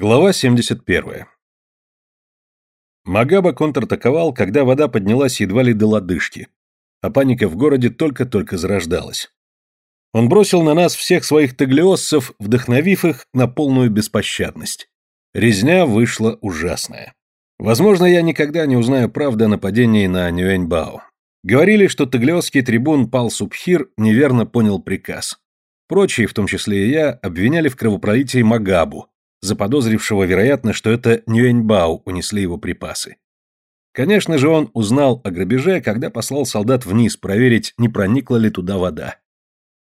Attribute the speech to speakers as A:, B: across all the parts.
A: Глава 71. Магаба контратаковал, когда вода поднялась едва ли до лодыжки, а паника в городе только-только зарождалась. Он бросил на нас всех своих таглиоссов, вдохновив их на полную беспощадность. Резня вышла ужасная. Возможно, я никогда не узнаю правды о нападении на Нюэньбао. Говорили, что таглиосский трибун Пал Субхир неверно понял приказ. Прочие, в том числе и я, обвиняли в кровопролитии Магабу, заподозрившего, вероятно, что это Нюэньбао унесли его припасы. Конечно же, он узнал о грабеже, когда послал солдат вниз проверить, не проникла ли туда вода.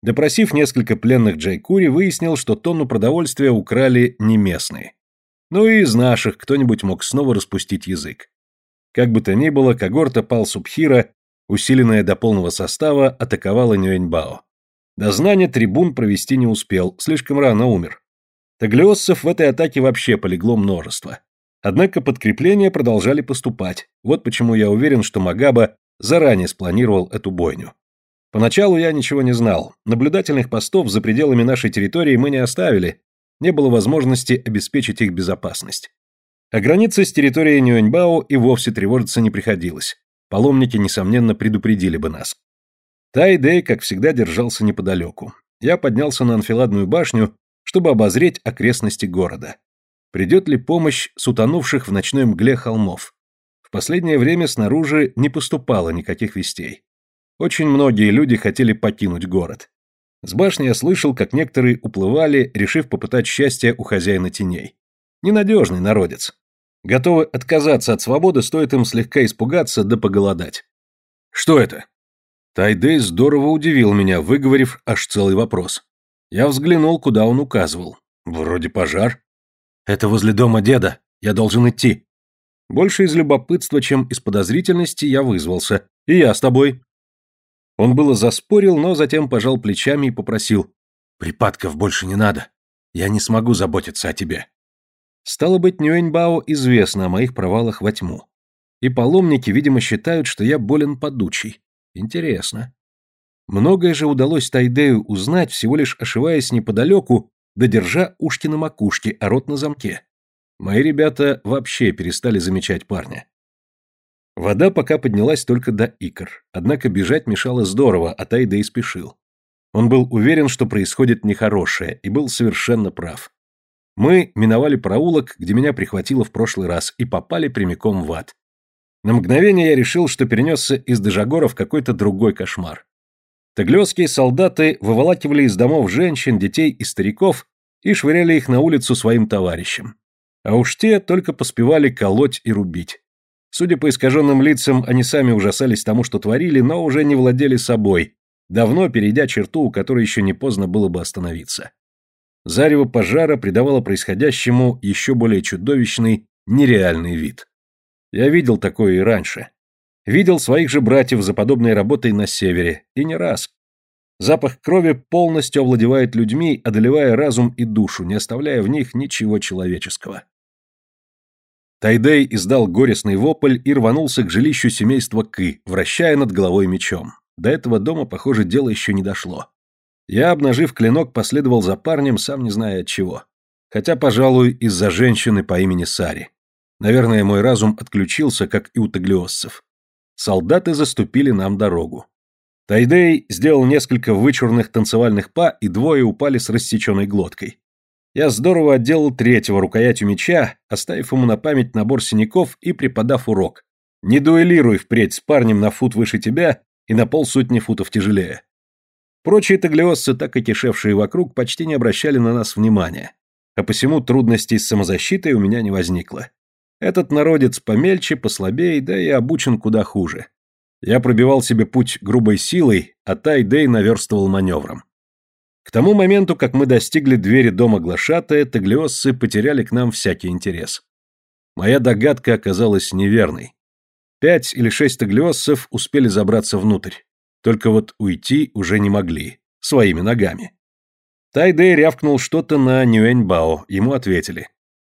A: Допросив несколько пленных Джайкури, выяснил, что тонну продовольствия украли не местные. Ну и из наших кто-нибудь мог снова распустить язык. Как бы то ни было, когорта Пал Субхира, усиленная до полного состава, атаковала Нюэньбао. Дознание трибун провести не успел, слишком рано умер. Таглиоссов в этой атаке вообще полегло множество. Однако подкрепления продолжали поступать. Вот почему я уверен, что Магаба заранее спланировал эту бойню. Поначалу я ничего не знал. Наблюдательных постов за пределами нашей территории мы не оставили. Не было возможности обеспечить их безопасность. О границе с территорией Нюэньбао и вовсе тревожиться не приходилось. Паломники, несомненно, предупредили бы нас. Тайдэй, как всегда, держался неподалеку. Я поднялся на анфиладную башню чтобы обозреть окрестности города. Придет ли помощь с утонувших в ночной мгле холмов? В последнее время снаружи не поступало никаких вестей. Очень многие люди хотели покинуть город. С башни я слышал, как некоторые уплывали, решив попытать счастье у хозяина теней. Ненадежный народец. Готовы отказаться от свободы, стоит им слегка испугаться да поголодать. Что это? Тайдей здорово удивил меня, выговорив аж целый вопрос. Я взглянул, куда он указывал. Вроде пожар. Это возле дома деда. Я должен идти. Больше из любопытства, чем из подозрительности, я вызвался. И я с тобой. Он было заспорил, но затем пожал плечами и попросил. Припадков больше не надо. Я не смогу заботиться о тебе. Стало быть, Нюэньбао известно о моих провалах во тьму. И паломники, видимо, считают, что я болен подучий. Интересно. Многое же удалось Тайдею узнать, всего лишь ошиваясь неподалеку, да держа ушки на макушке, а рот на замке. Мои ребята вообще перестали замечать парня. Вода пока поднялась только до икр, однако бежать мешало здорово, а Тайдей спешил. Он был уверен, что происходит нехорошее, и был совершенно прав. Мы миновали проулок, где меня прихватило в прошлый раз, и попали прямиком в ад. На мгновение я решил, что перенесся из Дежагора в какой-то другой кошмар. Таглёские солдаты выволакивали из домов женщин, детей и стариков и швыряли их на улицу своим товарищам. А уж те только поспевали колоть и рубить. Судя по искаженным лицам, они сами ужасались тому, что творили, но уже не владели собой, давно перейдя черту, у которой еще не поздно было бы остановиться. Зарево пожара придавало происходящему еще более чудовищный, нереальный вид. Я видел такое и раньше. Видел своих же братьев за подобной работой на севере, и не раз. Запах крови полностью овладевает людьми, одолевая разум и душу, не оставляя в них ничего человеческого. Тайдей издал горестный вопль и рванулся к жилищу семейства Кы, вращая над головой мечом. До этого дома, похоже, дело еще не дошло. Я, обнажив клинок, последовал за парнем, сам не зная от чего. Хотя, пожалуй, из-за женщины по имени Сари. Наверное, мой разум отключился, как и у таглиоссов. Солдаты заступили нам дорогу. Тайдей сделал несколько вычурных танцевальных па, и двое упали с рассеченной глоткой. Я здорово отделал третьего рукоятью меча, оставив ему на память набор синяков и преподав урок. Не дуэлируй впредь с парнем на фут выше тебя и на полсотни футов тяжелее. Прочие таглиосцы, так и кишевшие вокруг, почти не обращали на нас внимания, а посему трудностей с самозащитой у меня не возникло. Этот народец помельче, послабее, да и обучен куда хуже. Я пробивал себе путь грубой силой, а Тай-Дэй наверстывал маневром. К тому моменту, как мы достигли двери дома глашатая, таглиоссы потеряли к нам всякий интерес. Моя догадка оказалась неверной. Пять или шесть таглиоссов успели забраться внутрь. Только вот уйти уже не могли. Своими ногами. Тайдэй рявкнул что-то на Нюэньбао, ему ответили.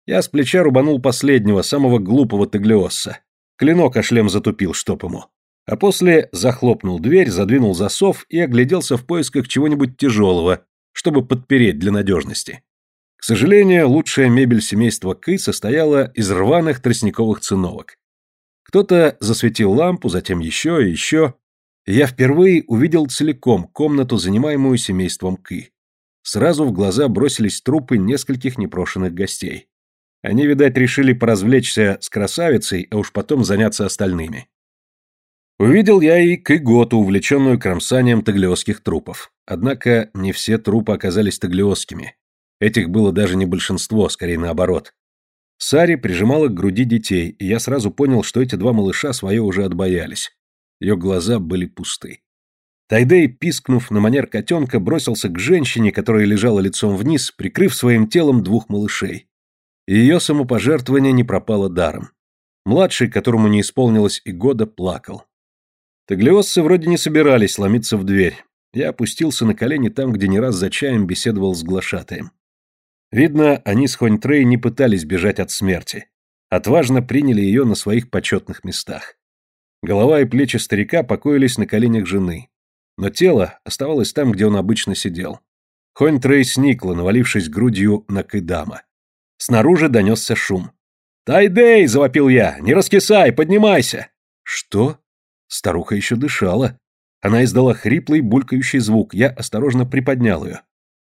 A: Я с плеча рубанул последнего, самого глупого таглиосса. Клинок о шлем затупил, чтоб ему. А после захлопнул дверь, задвинул засов и огляделся в поисках чего-нибудь тяжелого, чтобы подпереть для надежности. К сожалению, лучшая мебель семейства Кы состояла из рваных тростниковых циновок. Кто-то засветил лампу, затем еще и еще, я впервые увидел целиком комнату, занимаемую семейством Кы. Сразу в глаза бросились трупы нескольких непрошенных гостей. Они, видать, решили поразвлечься с красавицей, а уж потом заняться остальными. Увидел я и Кыготу, увлеченную кромсанием таглиосских трупов. Однако не все трупы оказались таглиосскими. Этих было даже не большинство, скорее наоборот. Сари прижимала к груди детей, и я сразу понял, что эти два малыша свое уже отбоялись. Ее глаза были пусты. Тайдей, пискнув на манер котенка, бросился к женщине, которая лежала лицом вниз, прикрыв своим телом двух малышей. Ее самопожертвование не пропало даром. Младший, которому не исполнилось и года, плакал. Таглиосцы вроде не собирались ломиться в дверь. Я опустился на колени там, где не раз за чаем беседовал с глашатаем. Видно, они с Хоньтрей не пытались бежать от смерти. Отважно приняли ее на своих почетных местах. Голова и плечи старика покоились на коленях жены. Но тело оставалось там, где он обычно сидел. Хоньтрей сникла, навалившись грудью на Кыдама. Снаружи донесся шум. «Тайдей!» — завопил я. «Не раскисай! Поднимайся!» «Что?» Старуха еще дышала. Она издала хриплый, булькающий звук. Я осторожно приподнял ее.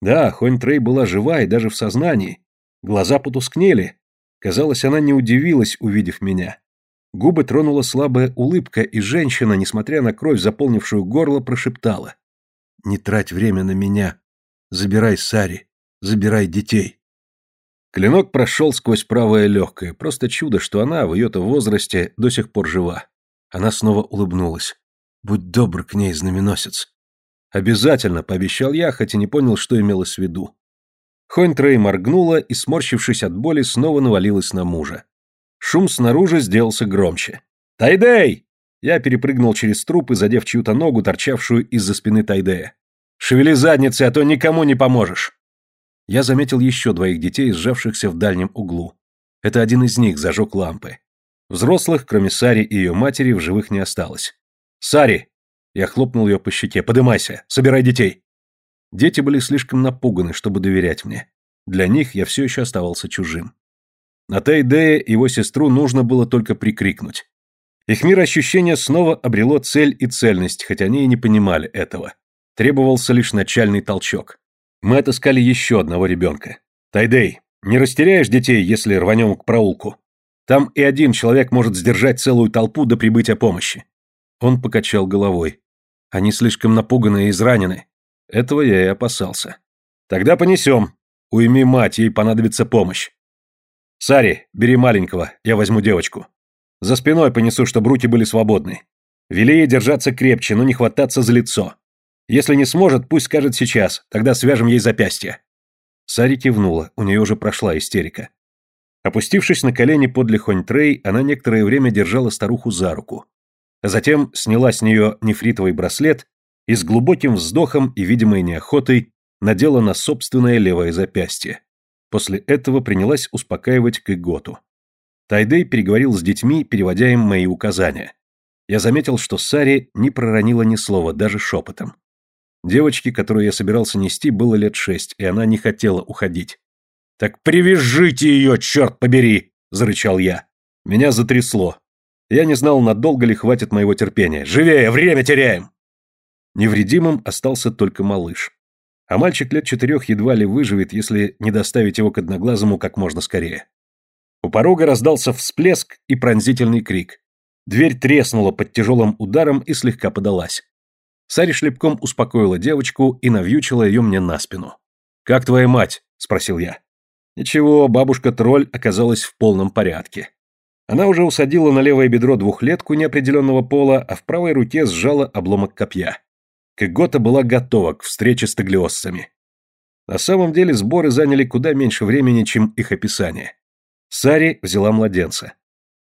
A: Да, Хонь Трей была жива и даже в сознании. Глаза потускнели. Казалось, она не удивилась, увидев меня. Губы тронула слабая улыбка, и женщина, несмотря на кровь, заполнившую горло, прошептала. «Не трать время на меня. Забирай Сари. Забирай детей». Клинок прошел сквозь правое легкое. Просто чудо, что она, в ее-то возрасте, до сих пор жива. Она снова улыбнулась. «Будь добр к ней, знаменосец». «Обязательно», — пообещал я, хотя не понял, что имелось в виду. Хонь-Трей моргнула и, сморщившись от боли, снова навалилась на мужа. Шум снаружи сделался громче. «Тайдей!» Я перепрыгнул через труп и задев чью-то ногу, торчавшую из-за спины Тайдея. «Шевели задницы, а то никому не поможешь!» Я заметил еще двоих детей, сжавшихся в дальнем углу. Это один из них зажег лампы. Взрослых, кроме Сари и ее матери, в живых не осталось. «Сари!» Я хлопнул ее по щеке. «Подымайся! Собирай детей!» Дети были слишком напуганы, чтобы доверять мне. Для них я все еще оставался чужим. На Тайдея его сестру нужно было только прикрикнуть. Их мир ощущения снова обрело цель и цельность, хотя они и не понимали этого. Требовался лишь начальный толчок. Мы отыскали еще одного ребенка. Тайдей, не растеряешь детей, если рванем к проулку? Там и один человек может сдержать целую толпу до прибытия помощи. Он покачал головой. Они слишком напуганы и изранены. Этого я и опасался. Тогда понесем. Уйми мать, ей понадобится помощь. Сари, бери маленького, я возьму девочку. За спиной понесу, чтобы руки были свободны. Вели ей держаться крепче, но не хвататься за лицо. Если не сможет, пусть скажет сейчас, тогда свяжем ей запястье. Сари кивнула, у нее уже прошла истерика. Опустившись на колени подле Хонь-Трей, она некоторое время держала старуху за руку. Затем сняла с нее нефритовый браслет и с глубоким вздохом и видимой неохотой надела на собственное левое запястье. После этого принялась успокаивать Кыготу. Тайдей переговорил с детьми, переводя им мои указания. Я заметил, что Сари не проронила ни слова, даже шепотом. Девочке, которую я собирался нести, было лет шесть, и она не хотела уходить. «Так привяжите ее, черт побери!» – зарычал я. Меня затрясло. Я не знал, надолго ли хватит моего терпения. «Живее, время теряем!» Невредимым остался только малыш. А мальчик лет четырех едва ли выживет, если не доставить его к одноглазому как можно скорее. У порога раздался всплеск и пронзительный крик. Дверь треснула под тяжелым ударом и слегка подалась. Сари шлепком успокоила девочку и навьючила ее мне на спину. «Как твоя мать?» – спросил я. Ничего, бабушка-тролль оказалась в полном порядке. Она уже усадила на левое бедро двухлетку неопределенного пола, а в правой руке сжала обломок копья. Кэгота была готова к встрече с таглиоссами. На самом деле сборы заняли куда меньше времени, чем их описание. Сари взяла младенца.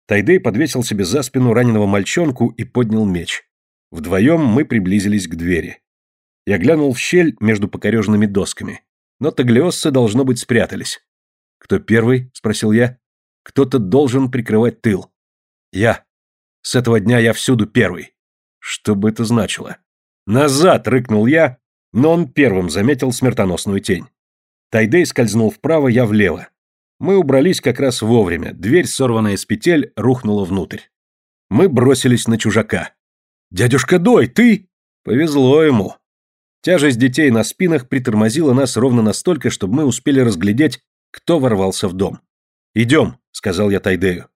A: Тайдей подвесил себе за спину раненого мальчонку и поднял меч. Вдвоем мы приблизились к двери. Я глянул в щель между покореженными досками. Но таглиоссы, должно быть, спрятались. «Кто первый?» — спросил я. «Кто-то должен прикрывать тыл». «Я. С этого дня я всюду первый». Что бы это значило? «Назад!» — рыкнул я, но он первым заметил смертоносную тень. Тайдей скользнул вправо, я влево. Мы убрались как раз вовремя, дверь, сорванная с петель, рухнула внутрь. Мы бросились на чужака. «Дядюшка Дой, ты?» Повезло ему. Тяжесть детей на спинах притормозила нас ровно настолько, чтобы мы успели разглядеть, кто ворвался в дом. «Идем», — сказал я Тайдею.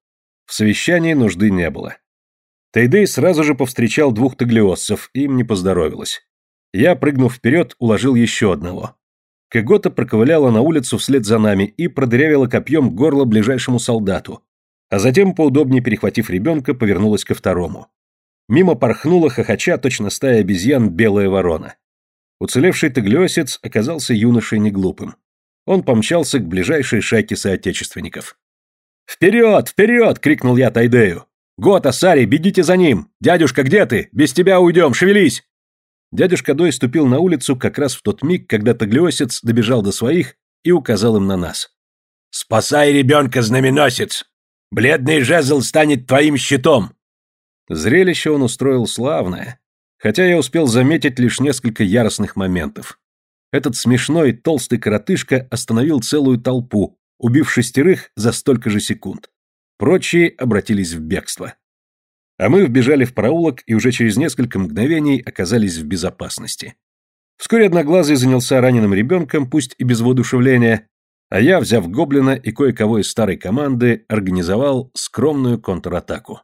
A: В совещании нужды не было. Тайдей сразу же повстречал двух таглиоссов, им не поздоровилось. Я, прыгнув вперед, уложил еще одного. Кегота проковыляла на улицу вслед за нами и продырявила копьем горло ближайшему солдату, а затем, поудобнее перехватив ребенка, повернулась ко второму. Мимо порхнула хохоча точно стая обезьян белая ворона. Уцелевший таглиосец оказался юношей неглупым. Он помчался к ближайшей шайке соотечественников. «Вперед! Вперед!» — крикнул я Тайдею. «Гота, Сари, бегите за ним! Дядюшка, где ты? Без тебя уйдем, шевелись!» Дядюшка Дой ступил на улицу как раз в тот миг, когда таглиосец добежал до своих и указал им на нас. «Спасай ребенка, знаменосец! Бледный жезл станет твоим щитом!» Зрелище он устроил славное, хотя я успел заметить лишь несколько яростных моментов. Этот смешной толстый коротышка остановил целую толпу, убив шестерых за столько же секунд. Прочие обратились в бегство. А мы вбежали в проулок и уже через несколько мгновений оказались в безопасности. Вскоре Одноглазый занялся раненым ребенком, пусть и без воодушевления, а я, взяв гоблина и кое-кого из старой команды, организовал скромную контратаку.